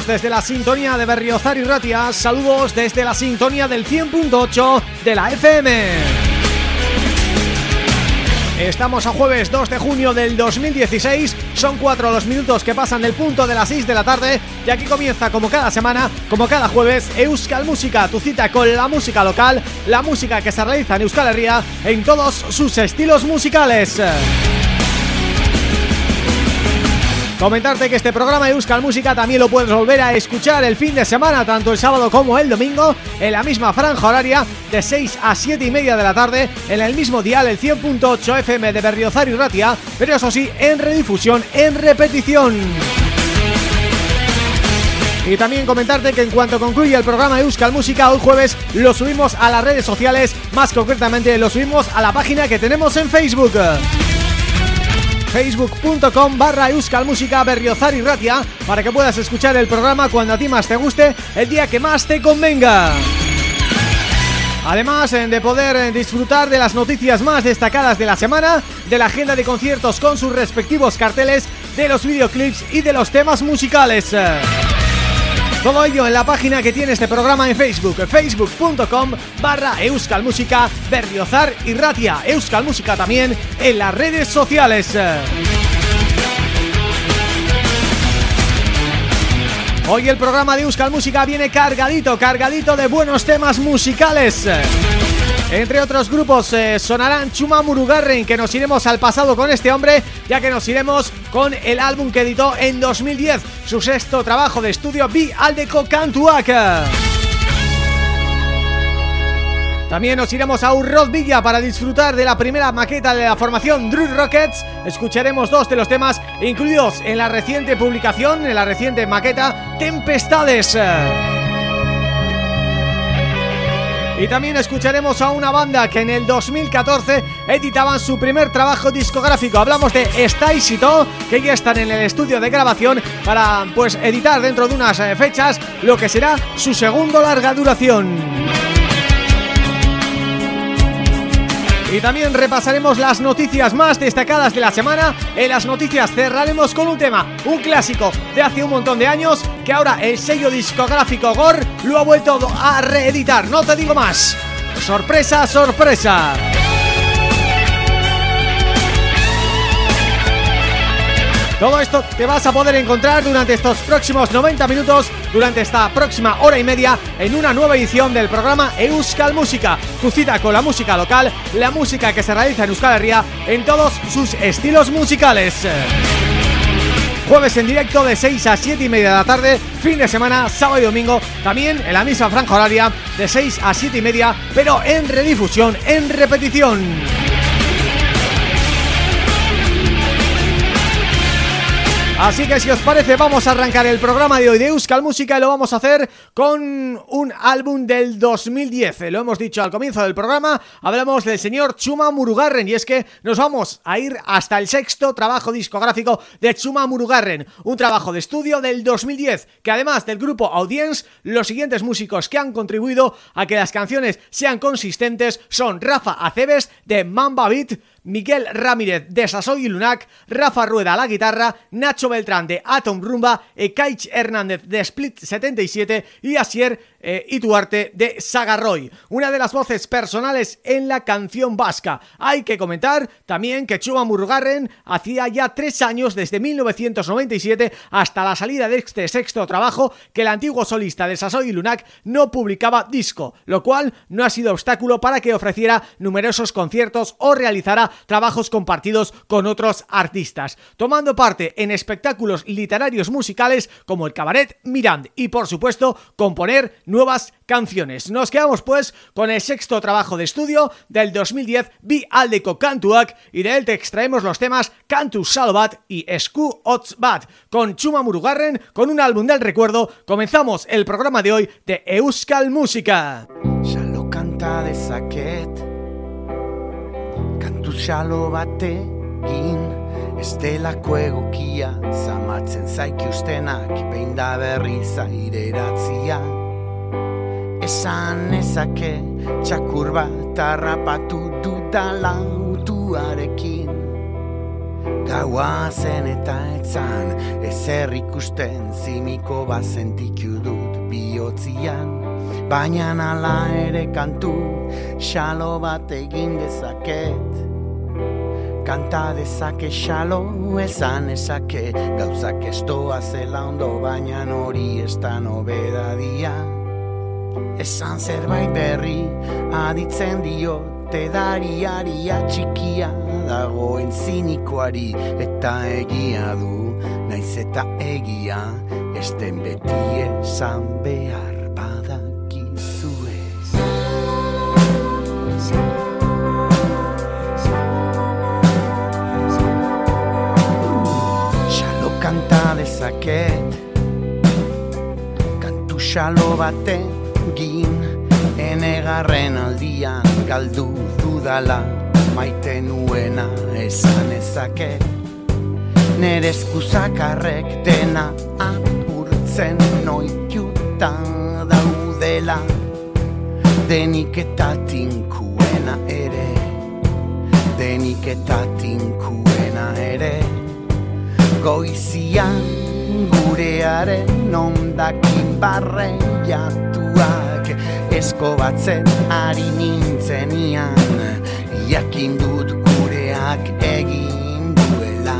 desde la sintonía de Berriozar y Ratia, saludos desde la sintonía del 100.8 de la FM. Estamos a jueves 2 de junio del 2016, son cuatro los minutos que pasan del punto de las 6 de la tarde y aquí comienza como cada semana, como cada jueves, Euskal Música, tu cita con la música local, la música que se realiza en Euskal Herria en todos sus estilos musicales. Comentarte que este programa de Euskal Música también lo puedes volver a escuchar el fin de semana, tanto el sábado como el domingo, en la misma franja horaria de 6 a 7 y media de la tarde, en el mismo dial, el 100.8 FM de Berriozar y Ratia, pero eso sí, en redifusión, en repetición. Y también comentarte que en cuanto concluye el programa de Euskal Música, hoy jueves lo subimos a las redes sociales, más concretamente lo subimos a la página que tenemos en Facebook facebook.com barra Música Berriozar y Ratia para que puedas escuchar el programa cuando a ti más te guste, el día que más te convenga. Además de poder disfrutar de las noticias más destacadas de la semana, de la agenda de conciertos con sus respectivos carteles, de los videoclips y de los temas musicales. Todo ello en la página que tiene este programa en Facebook, facebook.com barra Música Berriozar y Ratia, Música también en las redes sociales. Hoy el programa de Euskal Música viene cargadito, cargadito de buenos temas musicales. Entre otros grupos eh, sonarán Chuma Murugarren, que nos iremos al pasado con este hombre, ya que nos iremos con el álbum que editó en 2010, su sexto trabajo de estudio, Bi Aldeco Cantuaca. También nos iremos a Urroz Villa para disfrutar de la primera maqueta de la formación Drew Rockets. Escucharemos dos de los temas incluidos en la reciente publicación, en la reciente maqueta Tempestades. Y también escucharemos a una banda que en el 2014 editaban su primer trabajo discográfico. Hablamos de Staisito, que ya están en el estudio de grabación para pues editar dentro de unas eh, fechas lo que será su segundo larga duración. Y también repasaremos las noticias más destacadas de la semana. En las noticias cerraremos con un tema, un clásico de hace un montón de años Que ahora el sello discográfico GOR lo ha vuelto a reeditar. No te digo más. Sorpresa, sorpresa Todo esto te vas a poder encontrar durante estos próximos 90 minutos, durante esta próxima hora y media, en una nueva edición del programa Euskal Música, tu cita con la música local, la música que se realiza en Euskal Herria en todos sus estilos musicales. Jueves en directo de 6 a 7 y media de la tarde, fin de semana, sábado y domingo, también en la misma franja horaria de 6 a 7 y media, pero en redifusión, en repetición. Así que si os parece vamos a arrancar el programa de hoy de Euskal Música. Y lo vamos a hacer con un álbum del 2010 Lo hemos dicho al comienzo del programa, hablamos del señor Chuma Murugarren. Y es que nos vamos a ir hasta el sexto trabajo discográfico de Chuma Murugarren. Un trabajo de estudio del 2010 que además del grupo Audience, los siguientes músicos que han contribuido a que las canciones sean consistentes son Rafa Aceves de Mamba Beat, Miguel Ramírez de Sasoy y Lunac, Rafa Rueda a la guitarra, Nacho Beltrán de Atom Rumba, Ekaich Hernández de Split 77 y Asier eh, y Duarte de Sagarroy, una de las voces personales en la canción vasca. Hay que comentar también que Chuma Murgarren hacía ya tres años desde 1997 hasta la salida de este sexto trabajo que el antiguo solista de Sasoy y Lunac no publicaba disco, lo cual no ha sido obstáculo para que ofreciera numerosos conciertos o realizara trabajos compartidos con otros artistas, tomando parte en espectáculos literarios musicales como el Cabaret Mirand y por supuesto componer nuevas canciones. Nos quedamos pues con el sexto trabajo de estudio del 2010, Bi Aldeco Cantuak, y de él te extraemos los temas Cantu Salvat y Sku Otzbat, con Chuma Murugarren, con un álbum del recuerdo, comenzamos el programa de hoy de Euskal Música. Xalo batekin Estelako egokia Zamatzen zaiki Behin da berri zaireratzia Esan ezake txakur bat harrapatu dudala utuarekin Gaua zen eta etzan ezer ikusten zimiko bazentiku dut bihotzian. Baina nala ere kantu xalo bat egin dezaket Kanta dezake xalo esan ezake Gauzak estoa zela ondo baina hori ez da nobedadia Esan zerbait berri aditzen dio Tedariari atxikia dagoen zinikoari Eta egia du, naiz eta egia Esten beti esan behar xalo baten enegarren aldian galdu dudala maite nuena esan ezake. Nere eskuzakarrek dena apurtzen noitutan daudela denik eta tinkuena ere denik eta tinkuena ere. Goizian gurearen ondakin barre jatuak esko batzen ari nintzenian jakin dut gureak egin duela.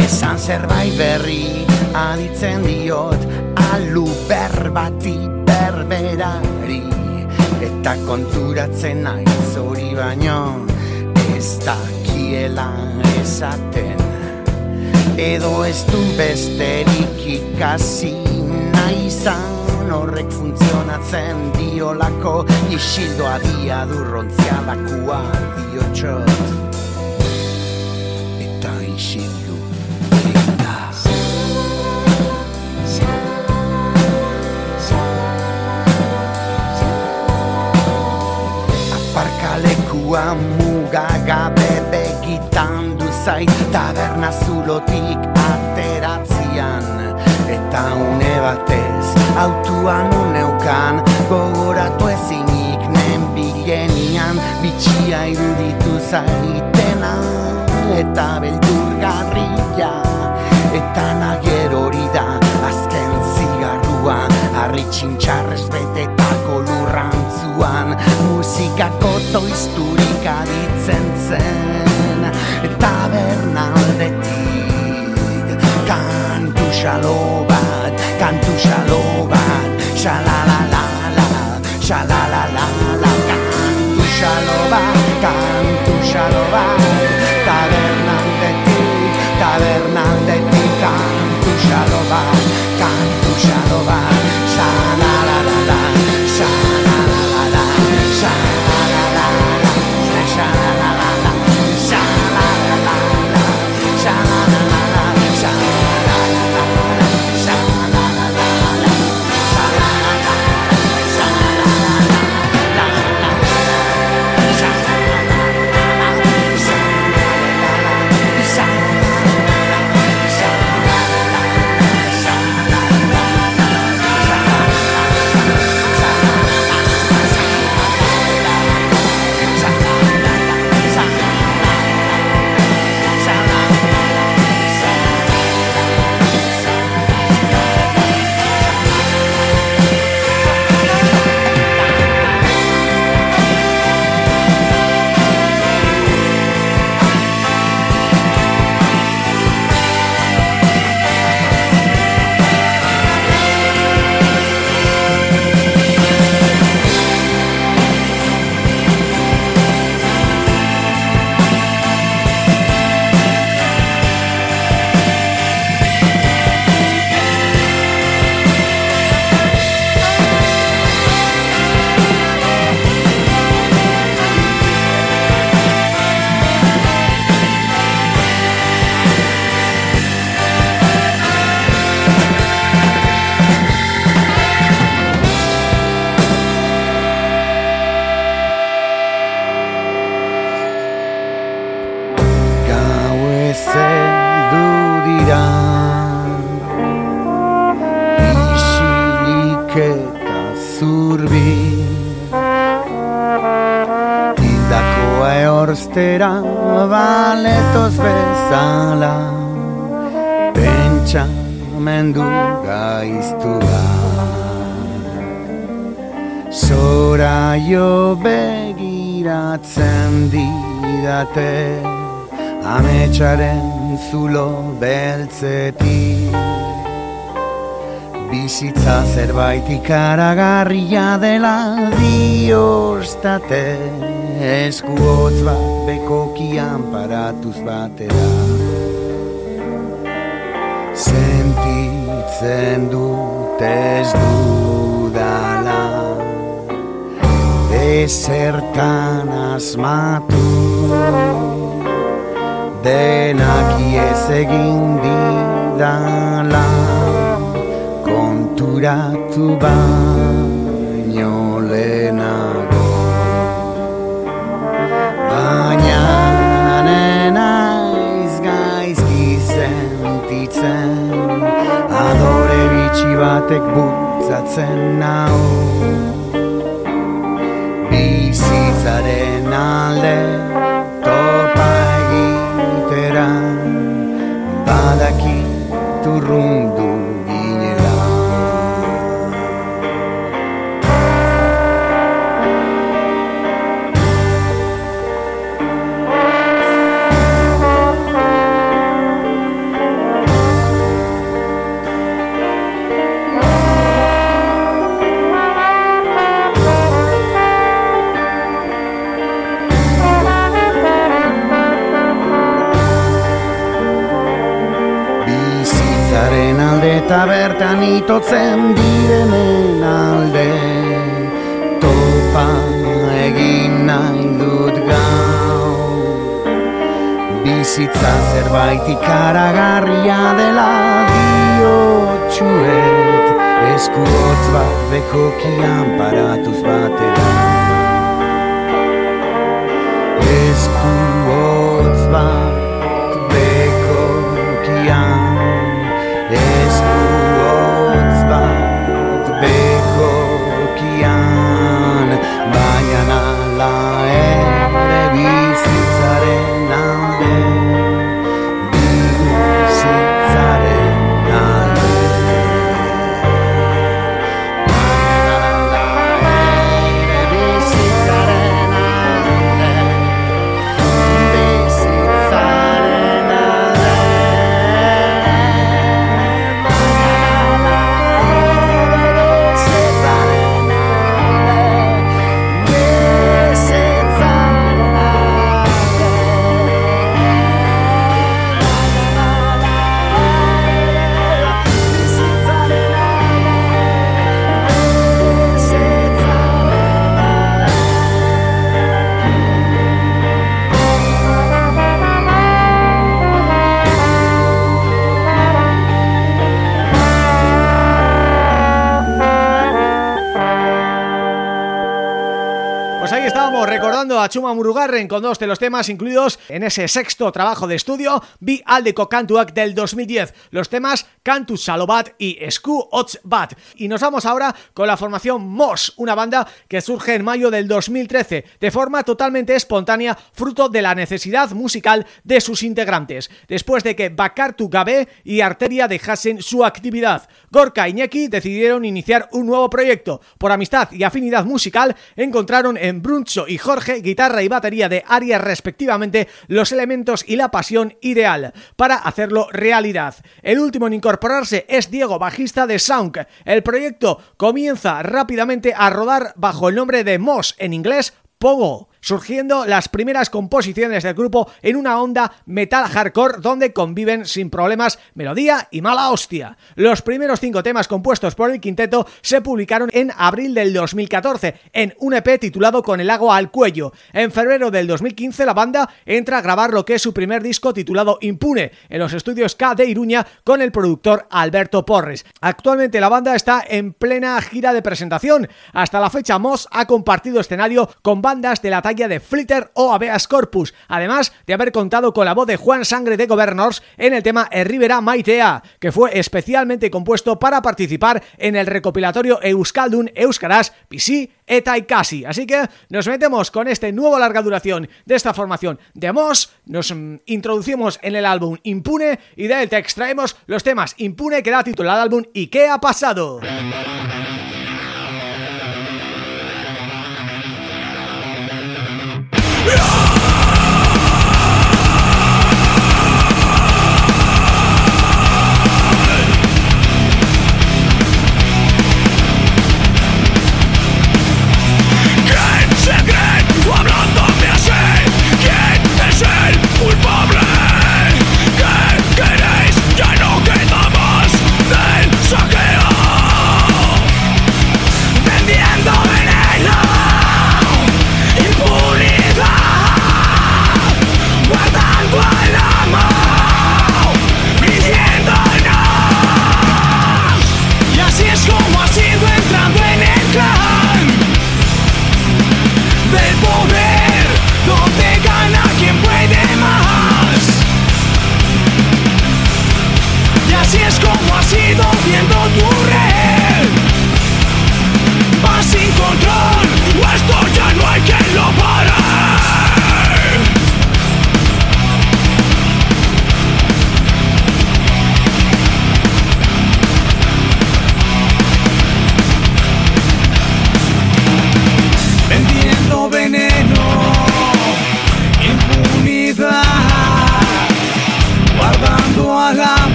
Esan zerbait berri aditzen diot alu berbati berberari eta konturatzen naiz hori baino ez dakiela esaten. Edo ez du besterik ikasi izan horrek funtzionatzen diolako isildoa dia durrontzialakua diotxot eta isildu da. Aparkalekua mugagabe begitan zait taberna zulotik Eta une batez autuan uneukan gogoratu ezinik nen bilenian Bitxia iruditu zaitena eta beldur garrila Eta nager hori da azken zigarrua Arri txintxarrez betetako lurrantzuan Musikako toizturik aditzen zen tabernaldetik Kantu xalo bat, kantu xalo bat Xalalalala, xalalalala Kantu xalo bat, kantu xalo bat Tabernaldetik, tabernaldetik Kantu xalo bat, kantu xalo bat didate Ametsaren zulo beltzetik Bizitza zerbait ikaragarria dela diostate Esku hotz bat bekokian paratuz batera. Sentitzen dut ez dudala Ezertan asmatu. Denak iez egin didala Konturatu baino lehenago. Baina nenaiz gaizki sentitzen Adore bitxi batek bultzatzen nau bizitzaren alde. Bertan itotzen direnen alde Topa egin nahi dut gau Bizitza zerbait ikaragarria dela diotxuet Esku hotz bat bekokian paratuz batera a Chuma Murugarren con dos de los temas incluidos en ese sexto trabajo de estudio Bi Aldeko Kantuak del 2010, los temas Cantu Salobat y Sku Bat. Y nos vamos ahora con la formación Moss, una banda que surge en mayo del 2013 de forma totalmente espontánea, fruto de la necesidad musical de sus integrantes, después de que Bakartu Gabe y Arteria dejasen su actividad. Gorka y Ñeki decidieron iniciar un nuevo proyecto. Por amistad y afinidad musical encontraron en Bruncho y Jorge guitarra y batería de Arias respectivamente, los elementos y la pasión ideal para hacerlo realidad. El último en incorporarse es Diego, bajista de Sound. El proyecto comienza rápidamente a rodar bajo el nombre de Moss en inglés, Pogo surgiendo las primeras composiciones del grupo en una onda metal hardcore donde conviven sin problemas melodía y mala hostia. Los primeros cinco temas compuestos por el quinteto se publicaron en abril del 2014 en un EP titulado Con el agua al cuello. En febrero del 2015 la banda entra a grabar lo que es su primer disco titulado Impune en los estudios K de Iruña con el productor Alberto Porres. Actualmente la banda está en plena gira de presentación. Hasta la fecha Moss ha compartido escenario con bandas de la talla de Flitter o Abeas Corpus, además de haber contado con la voz de Juan Sangre de Governors en el tema Rivera Maitea, que fue especialmente compuesto para participar en el recopilatorio Euskaldun Euskaraz Pisi Eta Casi. Así que nos metemos con este nuevo larga duración de esta formación de Moss, nos mm, introducimos en el álbum Impune y de él te extraemos los temas Impune que da título al álbum ¿Y qué ha pasado? Yeah!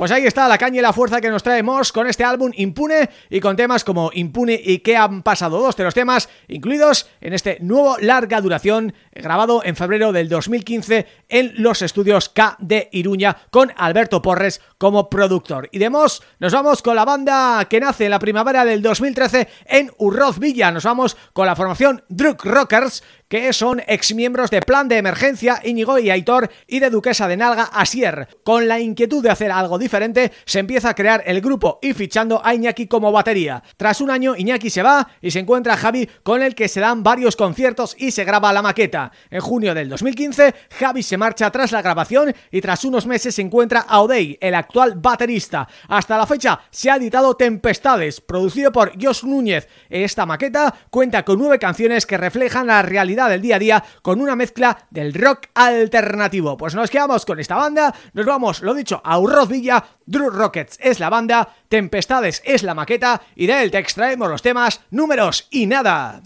Pues ahí está la caña y la fuerza que nos traemos con este álbum Impune y con temas como Impune y ¿Qué han pasado? Dos de los temas incluidos en este nuevo larga duración grabado en febrero del 2015 en los estudios K de Iruña con Alberto Porres como productor. Y de Mos nos vamos con la banda que nace en la primavera del 2013 en Urroz Villa. Nos vamos con la formación Drug Rockers que son exmiembros de Plan de Emergencia, Íñigo y Aitor y de Duquesa de Nalga, Asier. Con la inquietud de hacer algo diferente, se empieza a crear el grupo y fichando a Iñaki como batería. Tras un año, Iñaki se va y se encuentra Javi con el que se dan varios conciertos y se graba la maqueta. En junio del 2015, Javi se marcha tras la grabación y tras unos meses se encuentra a Odey, el actual baterista. Hasta la fecha se ha editado Tempestades, producido por Josh Núñez. Esta maqueta cuenta con nueve canciones que reflejan la realidad del día a día con una mezcla del rock alternativo. Pues nos quedamos con esta banda, nos vamos, lo dicho, a Urroz Villa, Drew Rockets es la banda, Tempestades es la maqueta y de él te extraemos los temas, números y nada.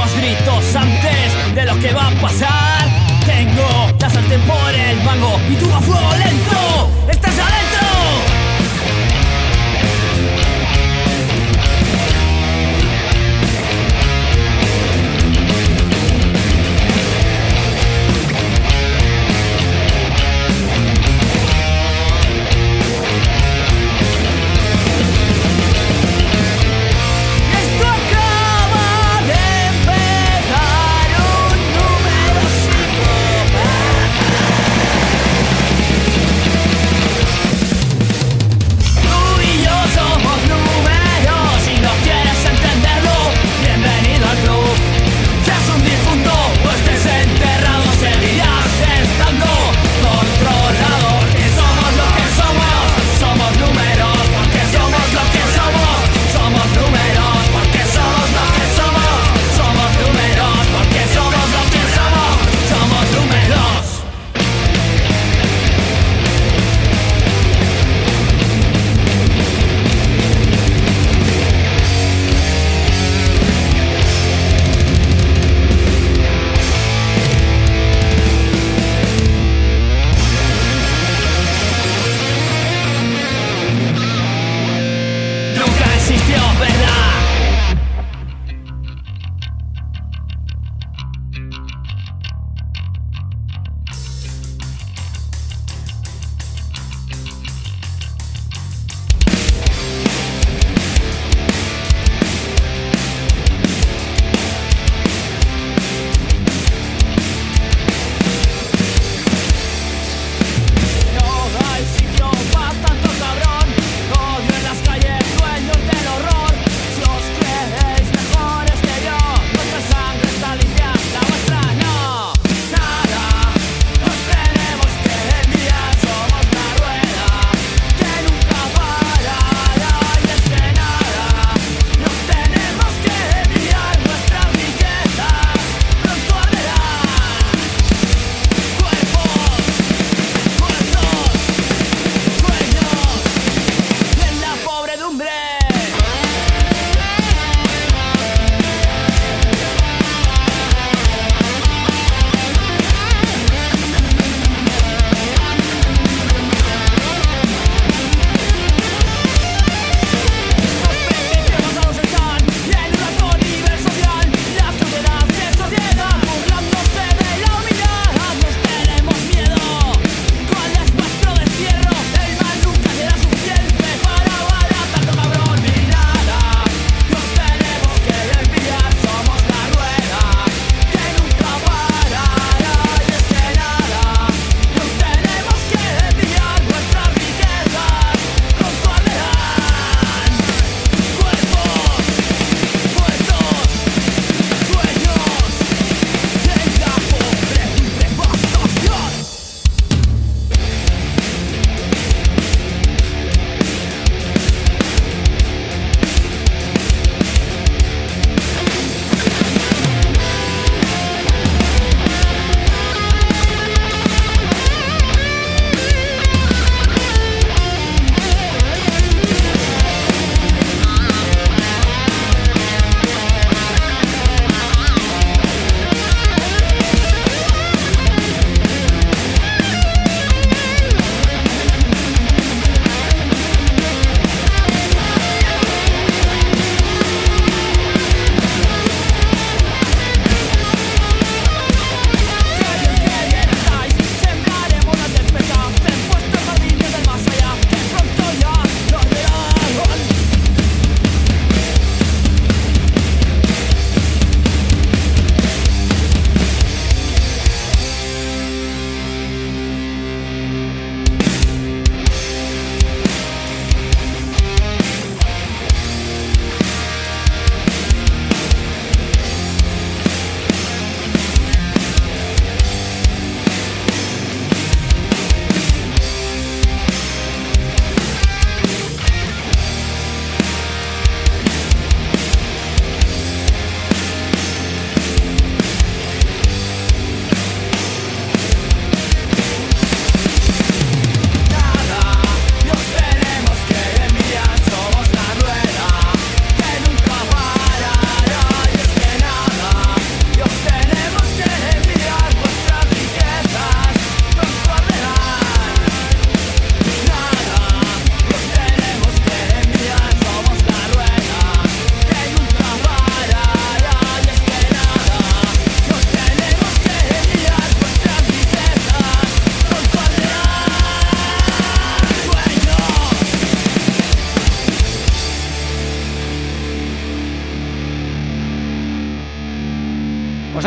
últimos gritos antes de lo que va a pasar. Tengo la sartén por el mango y tú a fuego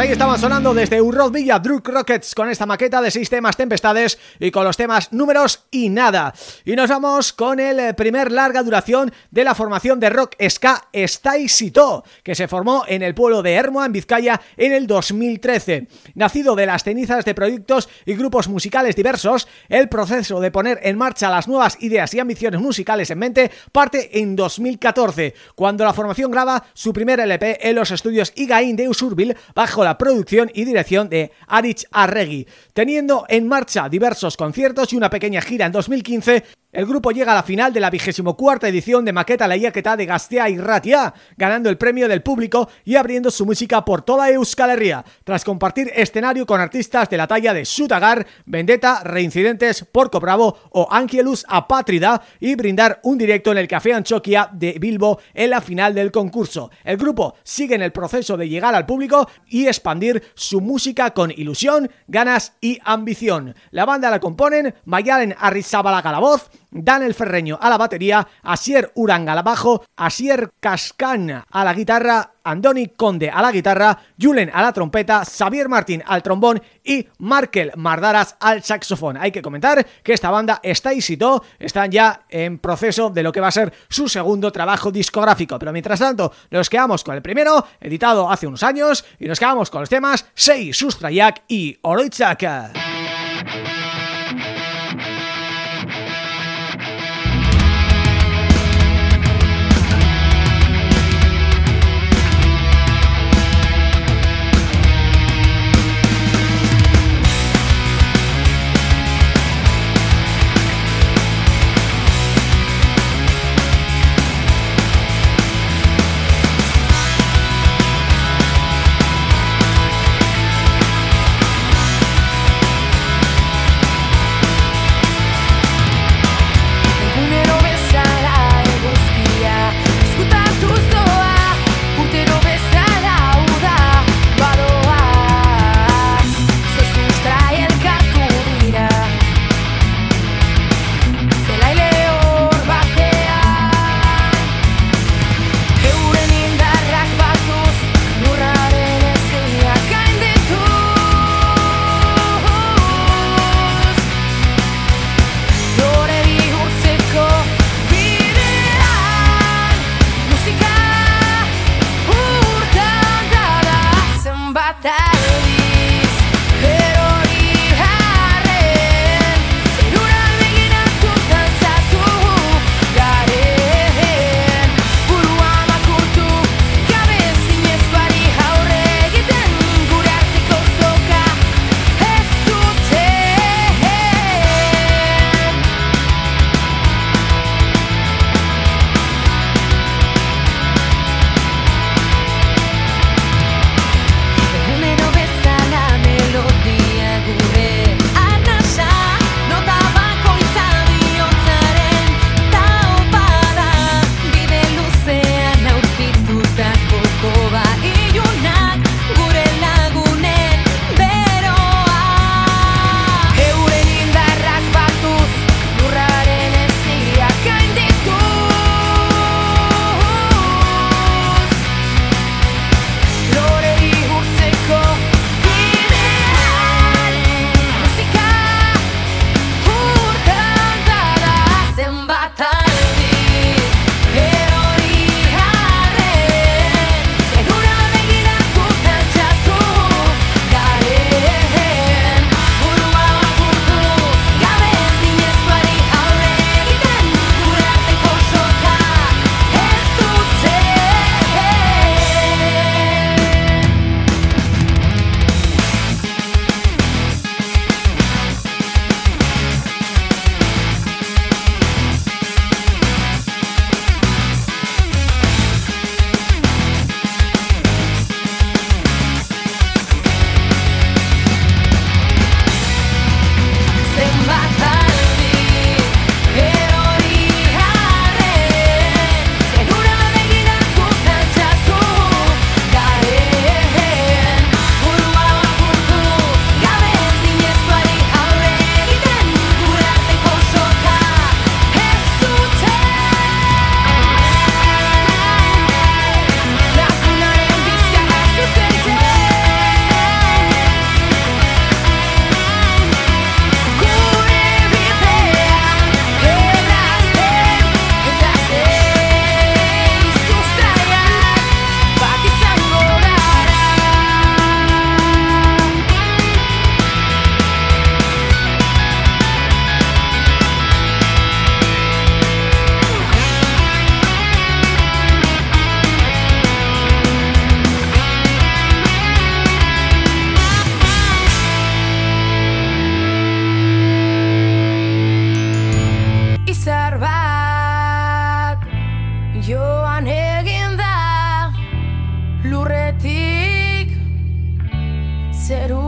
ahí estaban sonando desde Urrod Villa Druk Rockets con esta maqueta de seis temas Tempestades y con los temas números y nada. Y nos vamos con el eh, primer larga duración de la formación de rock ska Staisito, que se formó en el pueblo de Hermoa, en Vizcaya, en el 2013. Nacido de las cenizas de proyectos y grupos musicales diversos, el proceso de poner en marcha las nuevas ideas y ambiciones musicales en mente parte en 2014, cuando la formación graba su primer LP en los estudios Igaín de Usurbil bajo la producción y dirección de Arich Arregui, teniendo en marcha diversos conciertos y una pequeña gira en 2015 el grupo llega a la final de la vigésimo cuarta edición de Maqueta La Iaqueta de Gastea y Ratia, ganando el premio del público y abriendo su música por toda Euskal Herria, tras compartir escenario con artistas de la talla de Sutagar, Vendetta, Reincidentes, Porco Bravo o Angelus Apátrida y brindar un directo en el Café Anchoquia de Bilbo en la final del concurso. El grupo sigue en el proceso de llegar al público y expandir su música con ilusión, ganas y ambición. La banda la componen Mayalen Arrizabalaga la voz, Daniel Ferreño a la batería, Asier Uranga al bajo, Asier Cascan a la guitarra, Andoni Conde a la guitarra, Julen a la trompeta, Xavier Martín al trombón y Markel Mardaras al saxofón. Hay que comentar que esta banda está Sito están ya en proceso de lo que va a ser su segundo trabajo discográfico, pero mientras tanto nos quedamos con el primero, editado hace unos años, y nos quedamos con los temas Sei, Sustrayak y تقدروا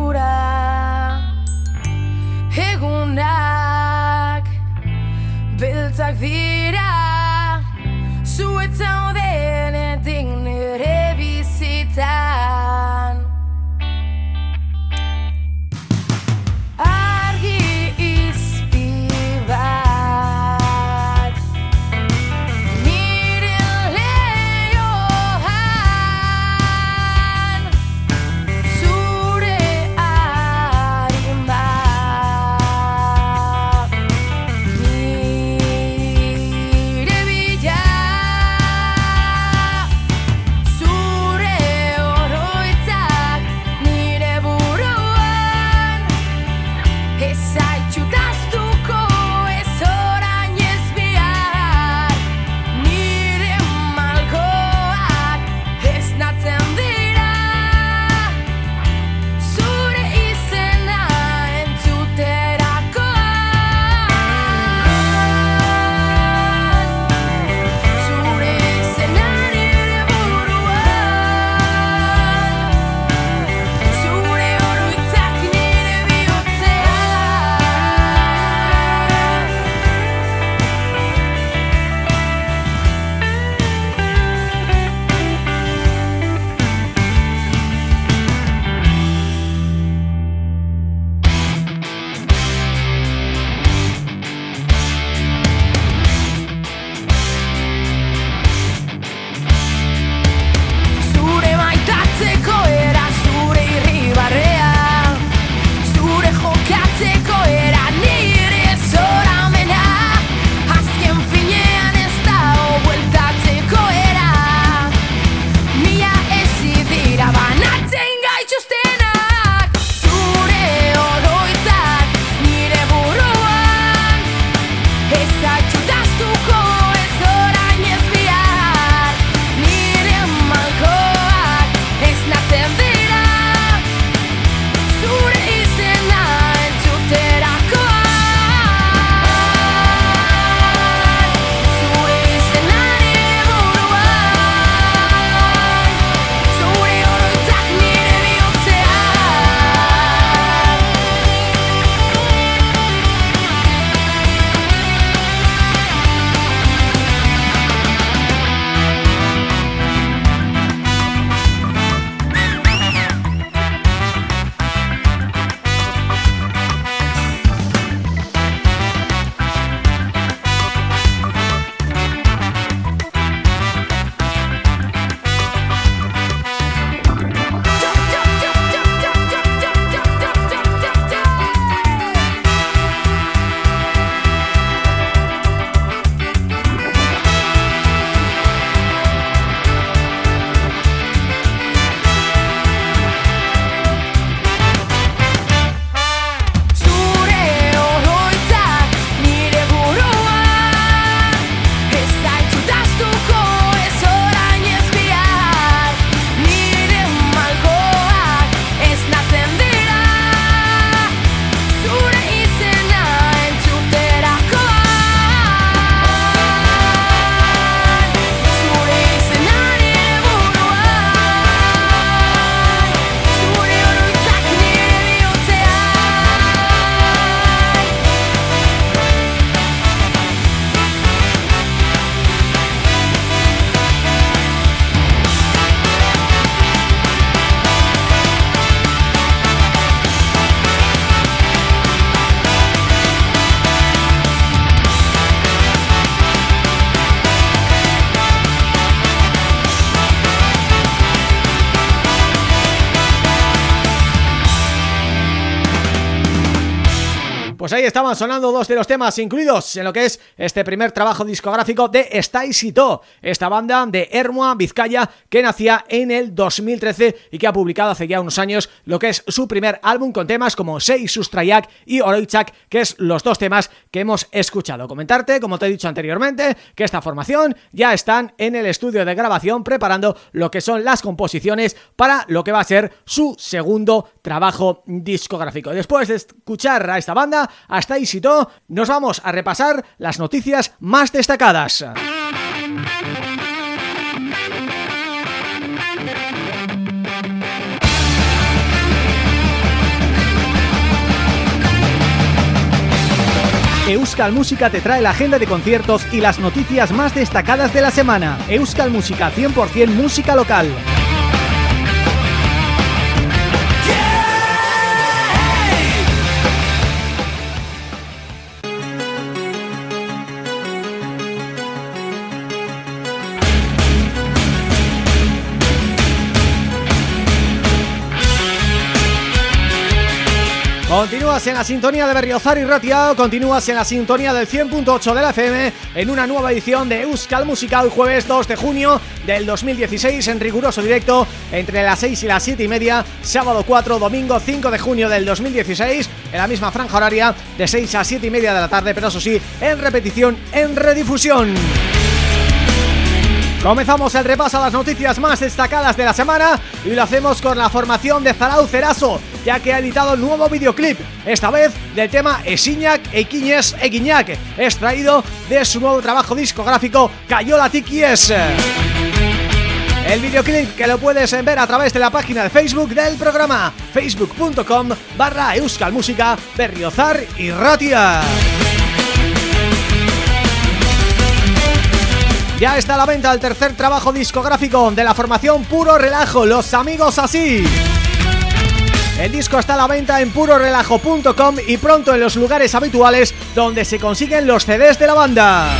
Estaban sonando dos de los temas incluidos en lo que es este primer trabajo discográfico de Staisito, esta banda de Hermoa, Vizcaya, que nacía en el 2013 y que ha publicado hace ya unos años lo que es su primer álbum con temas como Sei Sustrayak y Oroichak, que es los dos temas que hemos escuchado. Comentarte, como te he dicho anteriormente, que esta formación ya están en el estudio de grabación preparando lo que son las composiciones para lo que va a ser su segundo trabajo discográfico. Después de escuchar a esta banda, hasta todo, nos vamos a repasar las noticias más destacadas. Euskal Música te trae la agenda de conciertos y las noticias más destacadas de la semana. Euskal Música 100% música local. Continúas en la sintonía de Berriozar y Ratia, continúas en la sintonía del 100.8 de la FM en una nueva edición de Euskal Musical jueves 2 de junio del 2016 en riguroso directo entre las 6 y las 7 y media, sábado 4, domingo 5 de junio del 2016 en la misma franja horaria de 6 a 7 y media de la tarde, pero eso sí, en repetición, en redifusión. Comenzamos el repaso a las noticias más destacadas de la semana y lo hacemos con la formación de Zarau Ceraso, ya que ha editado nuevo videoclip, esta vez del tema Esiñac Equiñes Eguiñac, extraído de su nuevo trabajo discográfico Cayola Tiquies. El videoclip que lo puedes ver a través de la página de Facebook del programa facebook.com barra euskalmusica berriozar y ratia. Ya está a la venta el tercer trabajo discográfico de la formación Puro Relajo, Los Amigos Así. El disco está a la venta en purorelajo.com y pronto en los lugares habituales donde se consiguen los CDs de la banda.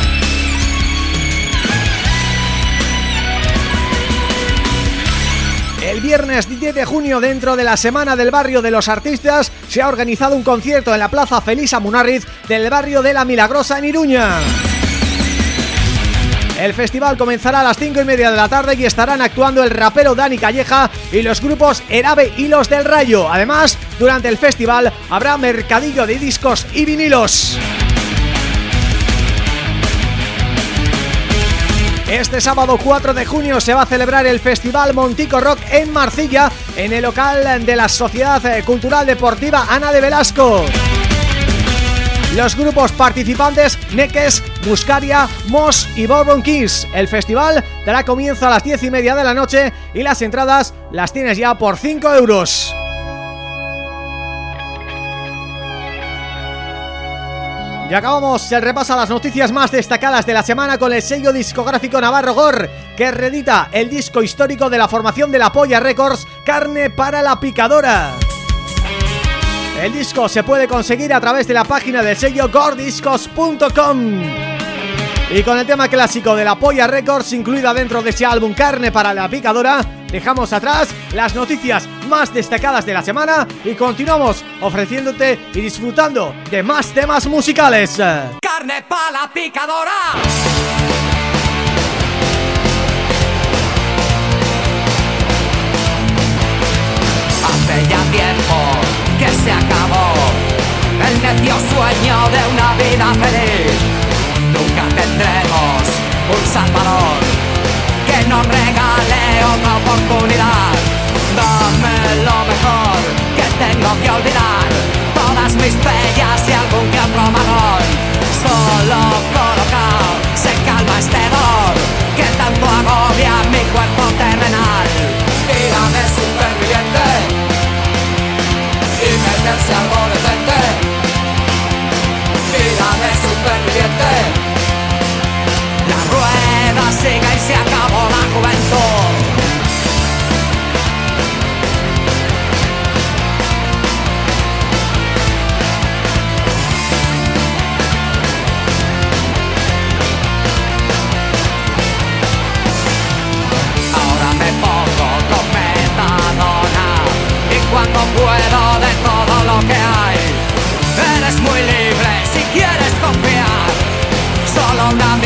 El viernes 10 de junio, dentro de la Semana del Barrio de los Artistas, se ha organizado un concierto en la Plaza Felisa Munarriz del barrio de La Milagrosa en Iruña. El festival comenzará a las 5 y media de la tarde y estarán actuando el rapero Dani Calleja y los grupos Erabe y Los del Rayo. Además, durante el festival habrá mercadillo de discos y vinilos. Este sábado 4 de junio se va a celebrar el Festival Montico Rock en Marcilla, en el local de la Sociedad Cultural Deportiva Ana de Velasco. Los grupos participantes Neques, Muscaria, Moss y Bourbon Kings. El festival dará comienzo a las 10 y media de la noche y las entradas las tienes ya por 5 euros. Y acabamos el repaso a las noticias más destacadas de la semana con el sello discográfico Navarro Gor, que reedita el disco histórico de la formación de la Polla Records, Carne para la Picadora. El disco se puede conseguir a través de la página del sello gordiscos.com Y con el tema clásico de la Polla Records incluida dentro de ese álbum Carne para la Picadora Dejamos atrás las noticias más destacadas de la semana y continuamos ofreciéndote y disfrutando de más temas musicales. Carne para la Picadora. Ya tiempo sueño de una vida feliz. Nunca tendremos un salvador que nos regale otra oportunidad. Dame lo mejor que tengo que olvidar todas mis pellas I'm not.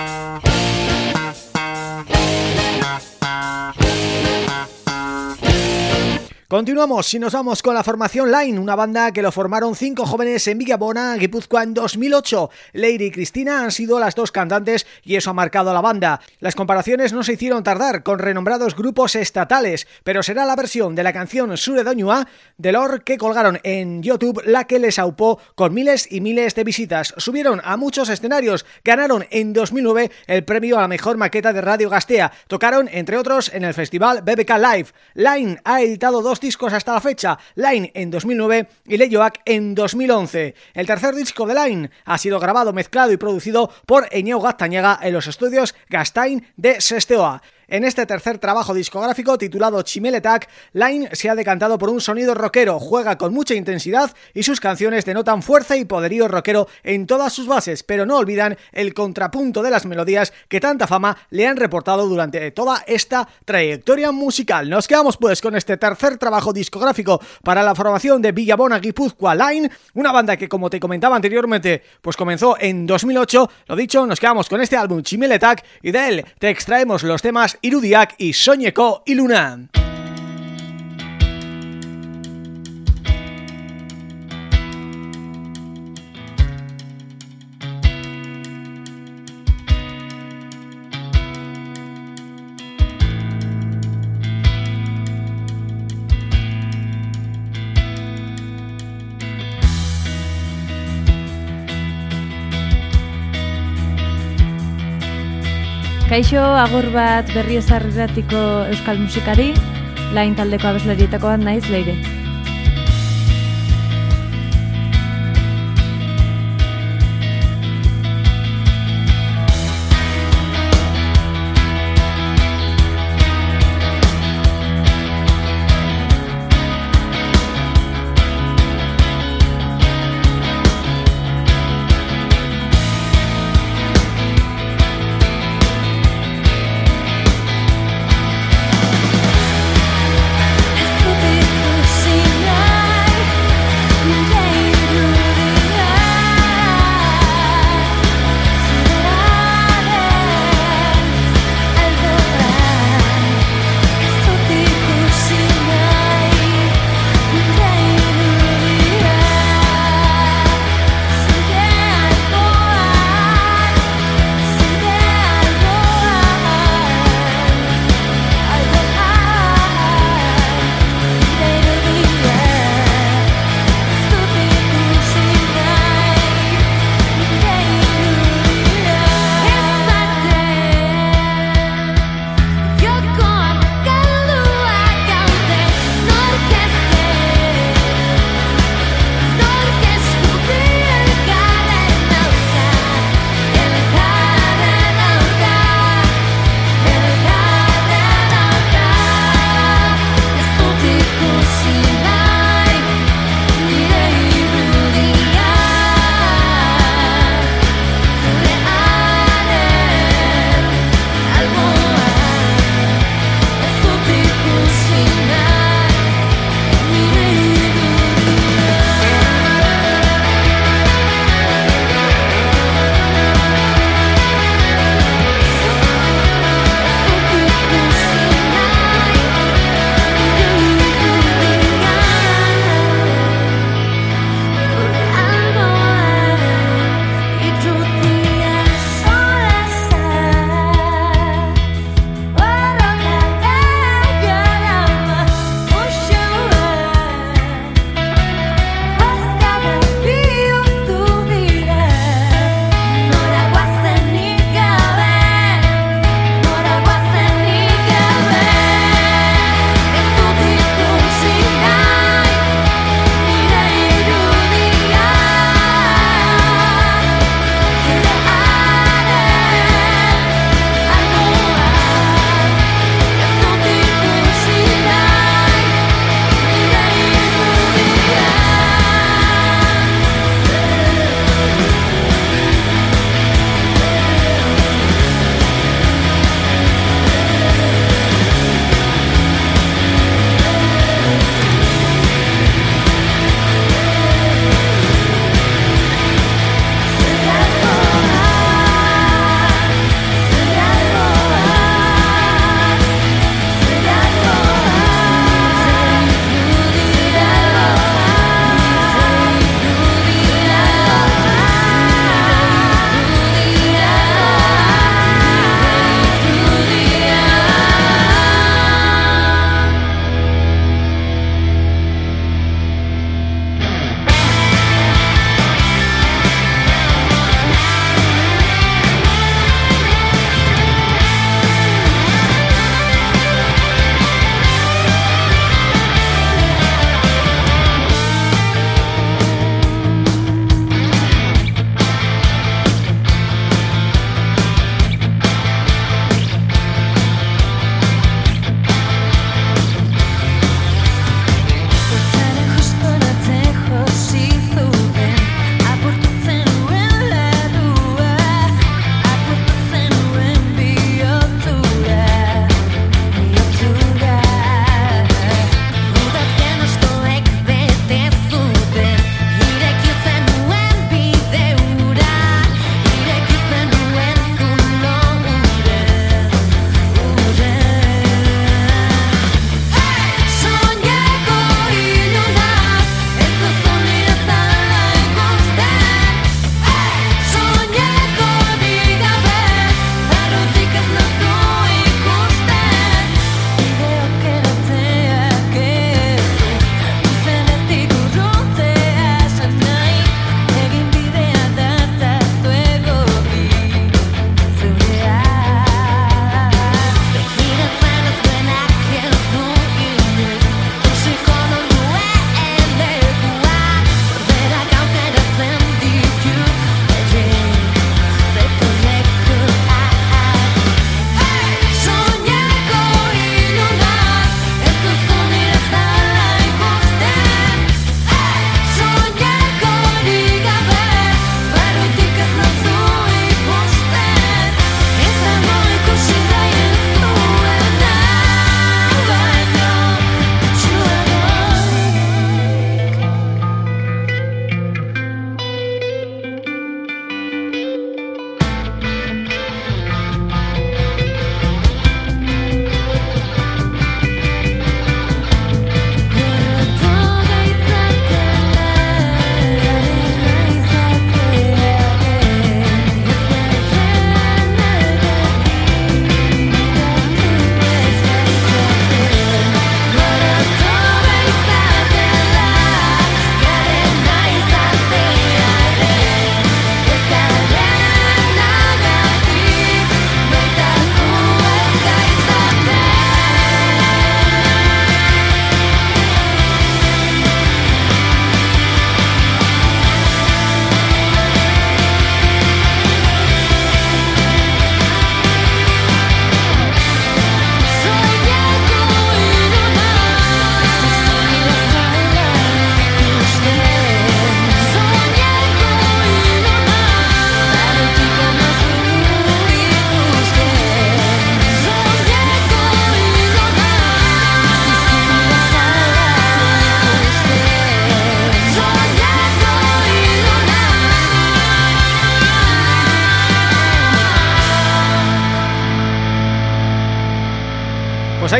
Continuamos y nos vamos con la formación Line, una banda que lo formaron cinco jóvenes en Villabona, Guipúzcoa en 2008. Leire y Cristina han sido las dos cantantes y eso ha marcado a la banda. Las comparaciones no se hicieron tardar con renombrados grupos estatales, pero será la versión de la canción Sure Doñua de Lor que colgaron en YouTube la que les aupó con miles y miles de visitas. Subieron a muchos escenarios, ganaron en 2009 el premio a la mejor maqueta de Radio Gastea. Tocaron, entre otros, en el festival BBK Live. Line ha editado dos discos hasta la fecha, Line en 2009 y Leyoac en 2011. El tercer disco de Line ha sido grabado, mezclado y producido por Eñeo Gaztañaga en los estudios Gastain de Sesteoa. En este tercer trabajo discográfico titulado Chimeletak, Line se ha decantado por un sonido rockero, juega con mucha intensidad y sus canciones denotan fuerza y poderío rockero en todas sus bases, pero no olvidan el contrapunto de las melodías que tanta fama le han reportado durante toda esta trayectoria musical. Nos quedamos pues con este tercer trabajo discográfico para la formación de Villabona Guipúzcoa Line, una banda que como te comentaba anteriormente, pues comenzó en 2008, lo dicho, nos quedamos con este álbum Chimeletak y de él te extraemos los temas irudiak isoineko ilunan. Kaixo, agur bat berriozarriratiko euskal musikari, lain taldeko abeslarietakoan naiz leire.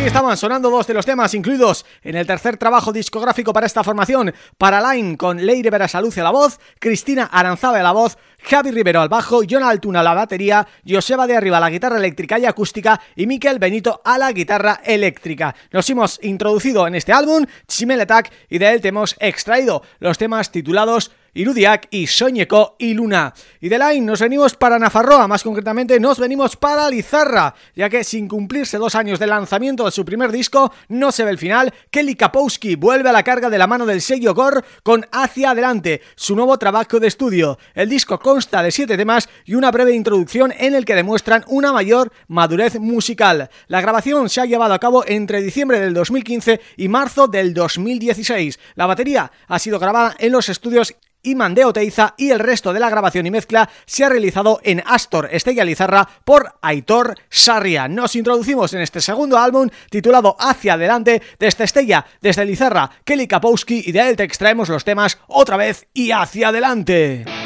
Ahí estaban sonando dos de los temas incluidos en el tercer trabajo discográfico para esta formación, Paraline con Leire Verasaluce a la voz, Cristina Aranzaba a la voz, Javi Rivero al bajo, John Altuna a la batería, Joseba de Arriba a la guitarra eléctrica y acústica y Miquel Benito a la guitarra eléctrica. Nos hemos introducido en este álbum, Chimel Attack, y de él te hemos extraído los temas titulados Irudiak y Soñeco y Luna. Y de Line nos venimos para Nafarroa, más concretamente nos venimos para Lizarra, ya que sin cumplirse dos años de lanzamiento de su primer disco, no se ve el final, Kelly Kapowski vuelve a la carga de la mano del sello Gore con Hacia Adelante, su nuevo trabajo de estudio. El disco consta de siete temas y una breve introducción en el que demuestran una mayor madurez musical. La grabación se ha llevado a cabo entre diciembre del 2015 y marzo del 2016. La batería ha sido grabada en los estudios y Mandeo Teiza y el resto de la grabación y mezcla se ha realizado en Astor, Estella Lizarra por Aitor Sarria. Nos introducimos en este segundo álbum titulado Hacia Adelante desde Estella, desde Lizarra, Kelly Kapowski y de él te extraemos los temas otra vez y Hacia Adelante.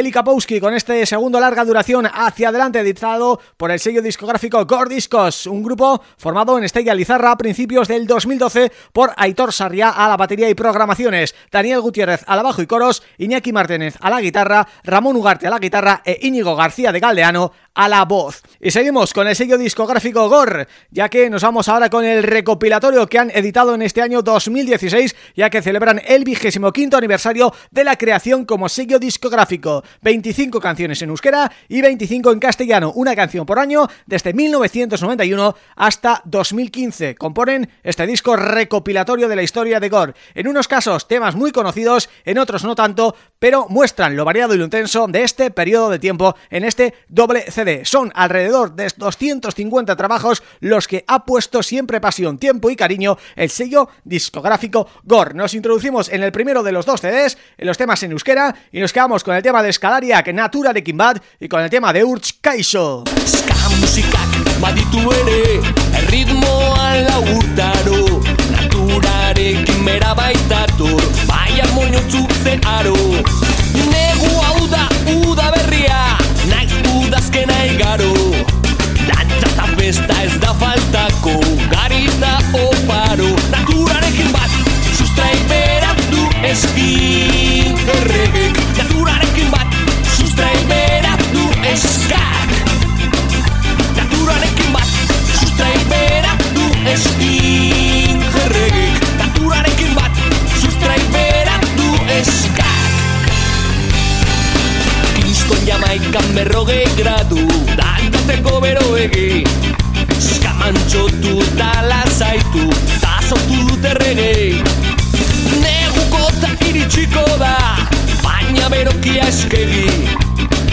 Kelly Kapowski con este segundo larga duración hacia adelante editado por el sello discográfico Gordiscos, un grupo formado en Estella Lizarra a principios del 2012 por Aitor Sarria a la batería y programaciones, Daniel Gutiérrez a la bajo y coros, Iñaki Martínez a la guitarra, Ramón Ugarte a la guitarra e Íñigo García de Galdeano a la voz. Y seguimos con el sello discográfico GOR, ya que nos vamos ahora con el recopilatorio que han editado en este año 2016, ya que celebran el vigésimo quinto aniversario de la creación como sello discográfico. 25 canciones en euskera y 25 en castellano, una canción por año desde 1991 hasta 2015. Componen este disco recopilatorio de la historia de GOR. En unos casos temas muy conocidos, en otros no tanto, pero muestran lo variado y lo intenso de este periodo de tiempo en este doble CD. Son alrededor de 250 trabajos los que ha puesto siempre pasión, tiempo y cariño el sello discográfico GOR. Nos introducimos en el primero de los dos CDs, en los temas en euskera, y nos quedamos con el tema de Escalaria, que Natura de Kimbat, y con el tema de Urch Kaixo. Ska musikak baditu ere Erritmoan laurtaro Naturarekin bera baitator Baina moñotzu ze aro Negu hau da uda berria Naiz udazkena igaro Dantza eta festa ez da faltako Garita oparo Naturarekin bat Sustrai bera du eskin Amerikan berrogei gradu Dantateko bero egi Skamantxotu tala zaitu Tazotu dut errege Neguko iritsiko da Baina berokia eskegi.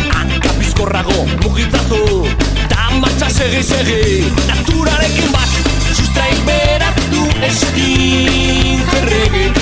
Anka bizkorrago mugitazu Ta matxa segi segi. Naturarekin bat Sustraik beratu estin Zerregin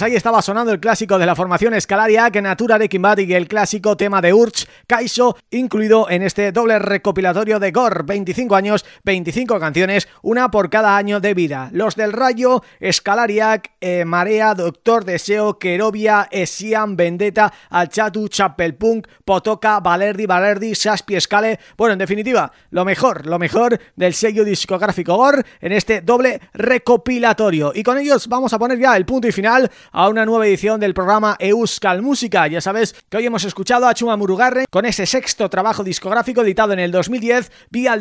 pues ahí estaba sonando el clásico de la formación Escalaria, que Natura de Kimbati y el clásico tema de Urch, Kaiso, incluido en este doble recopilatorio de Gore, 25 años, 25 canciones, una por cada año de vida. Los del Rayo, Escalariac, eh, Marea, Doctor Deseo, Kerovia, Esian, Vendetta, Alchatu, Chapelpunk, Potoka, Valerdi, Valerdi, Saspi, Escale... Bueno, en definitiva, lo mejor, lo mejor del sello discográfico Gore en este doble recopilatorio. Y con ellos vamos a poner ya el punto y final a una nueva edición del programa Euskal Música. Ya sabes que hoy hemos escuchado a Chuma Murugarre con ese sexto trabajo discográfico editado en el 2010 vía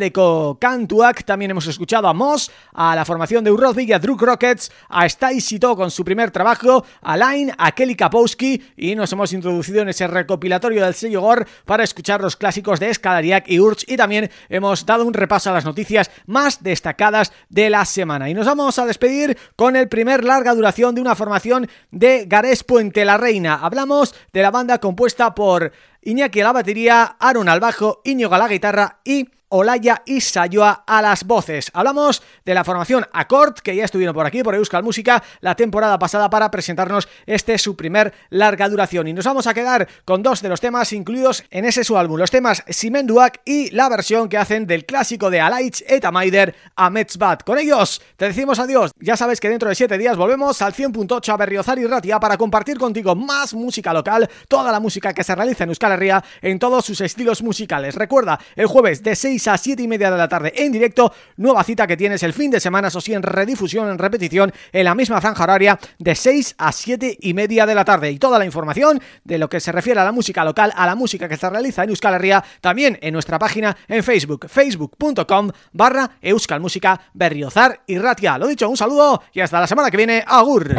Cantuac. También hemos escuchado a Moss, a la formación de Urroz Villa Druk Rockets, a Staisito con su primer trabajo, a Line, a Kelly Kapowski y nos hemos introducido en ese recopilatorio del sello Gore para escuchar los clásicos de Escalariac y Urch y también hemos dado un repaso a las noticias más destacadas de la semana. Y nos vamos a despedir con el primer larga duración de una formación de Gares Puente la Reina. Hablamos de la banda compuesta por Iñaki a la batería, Aaron al bajo, Iñigo a la guitarra y Olaya y Sayoa a las voces. Hablamos de la formación Accord, que ya estuvieron por aquí, por Euskal Música, la temporada pasada para presentarnos este su primer larga duración. Y nos vamos a quedar con dos de los temas incluidos en ese su álbum, los temas Simenduak y la versión que hacen del clásico de Alaich eta Maider a Metzbat. Con ellos te decimos adiós. Ya sabes que dentro de siete días volvemos al 100.8 a Berriozar y Ratia para compartir contigo más música local, toda la música que se realiza en Euskal Herria en todos sus estilos musicales. Recuerda, el jueves de 6 a 7 y media de la tarde en directo, nueva cita que tienes el fin de semana, o sí en redifusión, en repetición, en la misma franja horaria de 6 a 7 y media de la tarde. Y toda la información de lo que se refiere a la música local, a la música que se realiza en Euskal Herria, también en nuestra página en Facebook, facebook.com barra Euskal Música Berriozar y Ratia. Lo dicho, un saludo y hasta la semana que viene. Agur.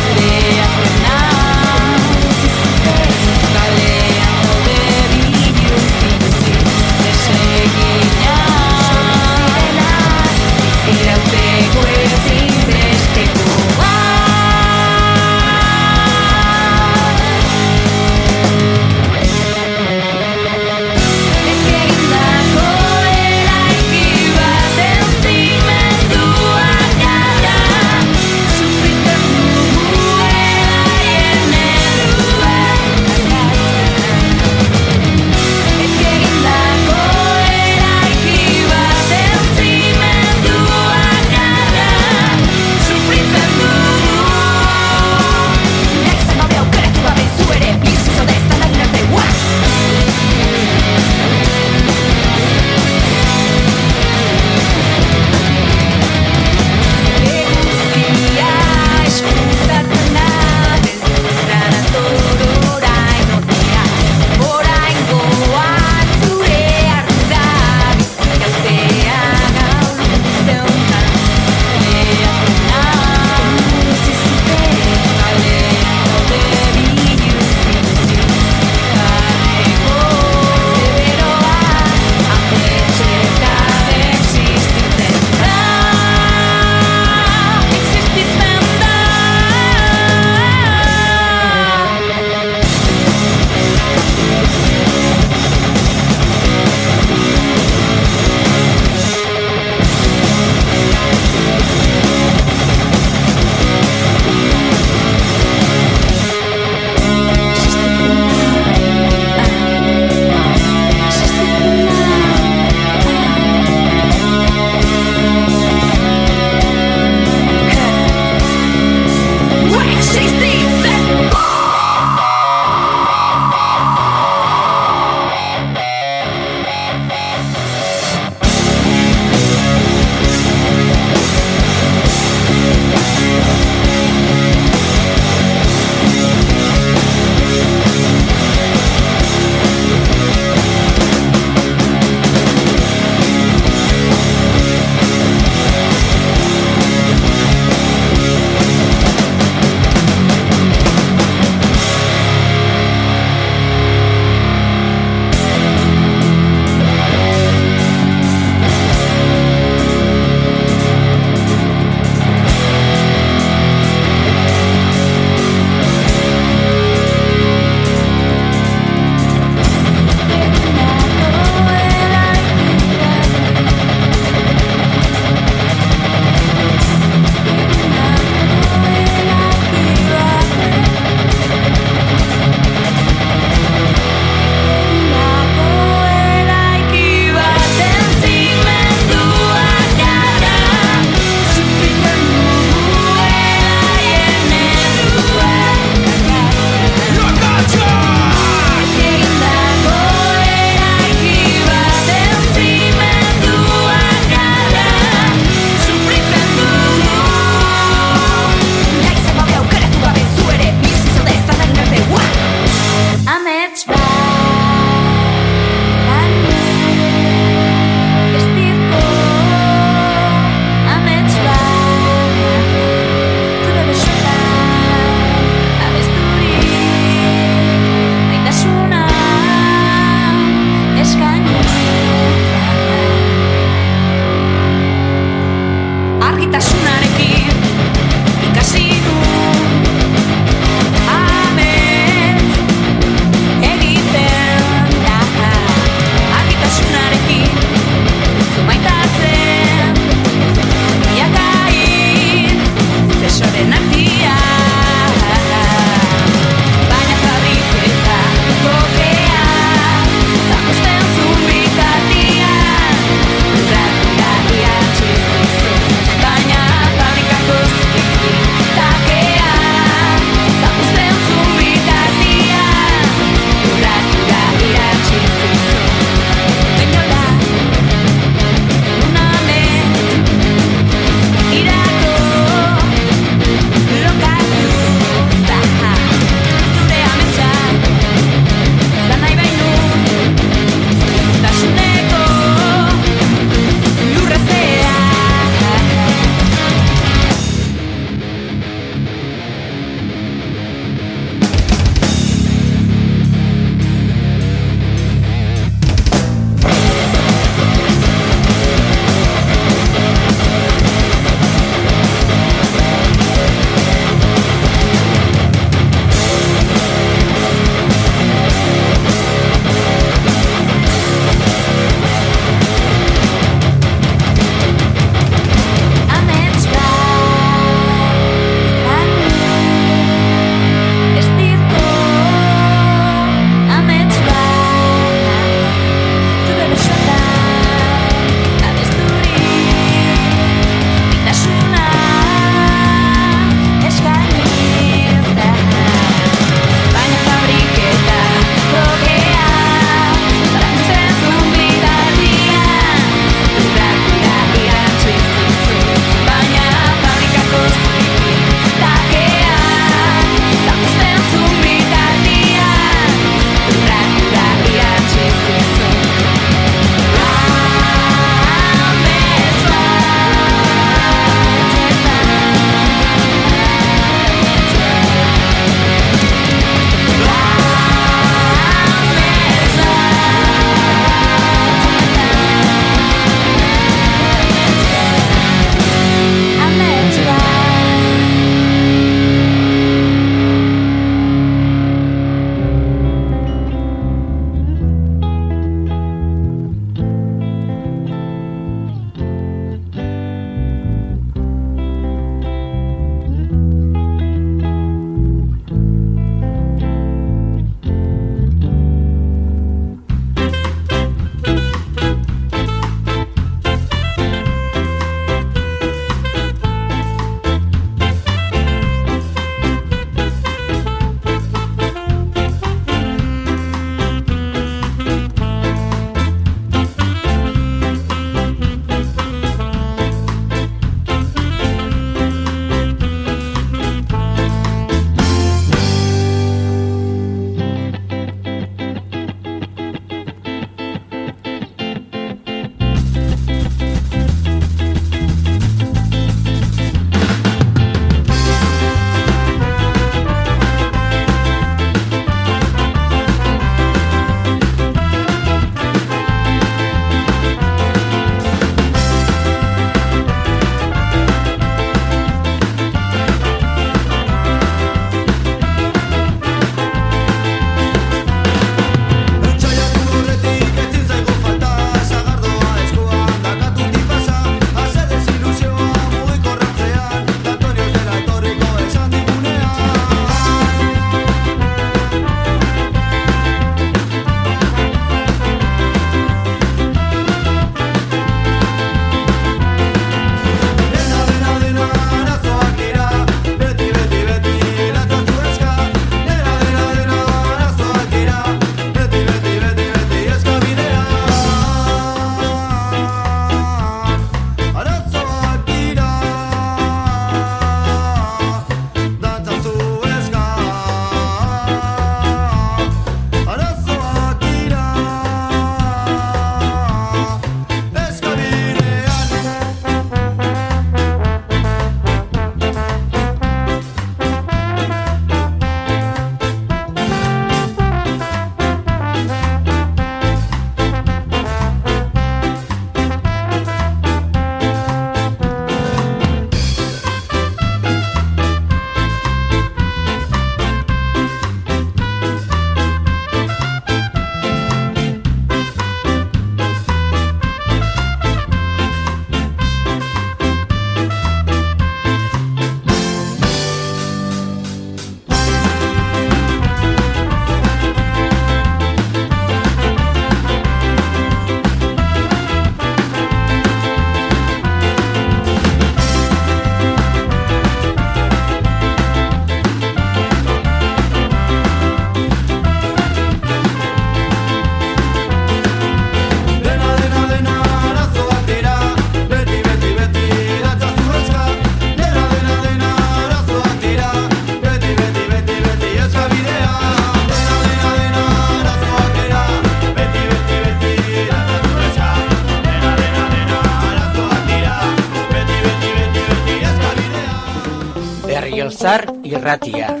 irratia.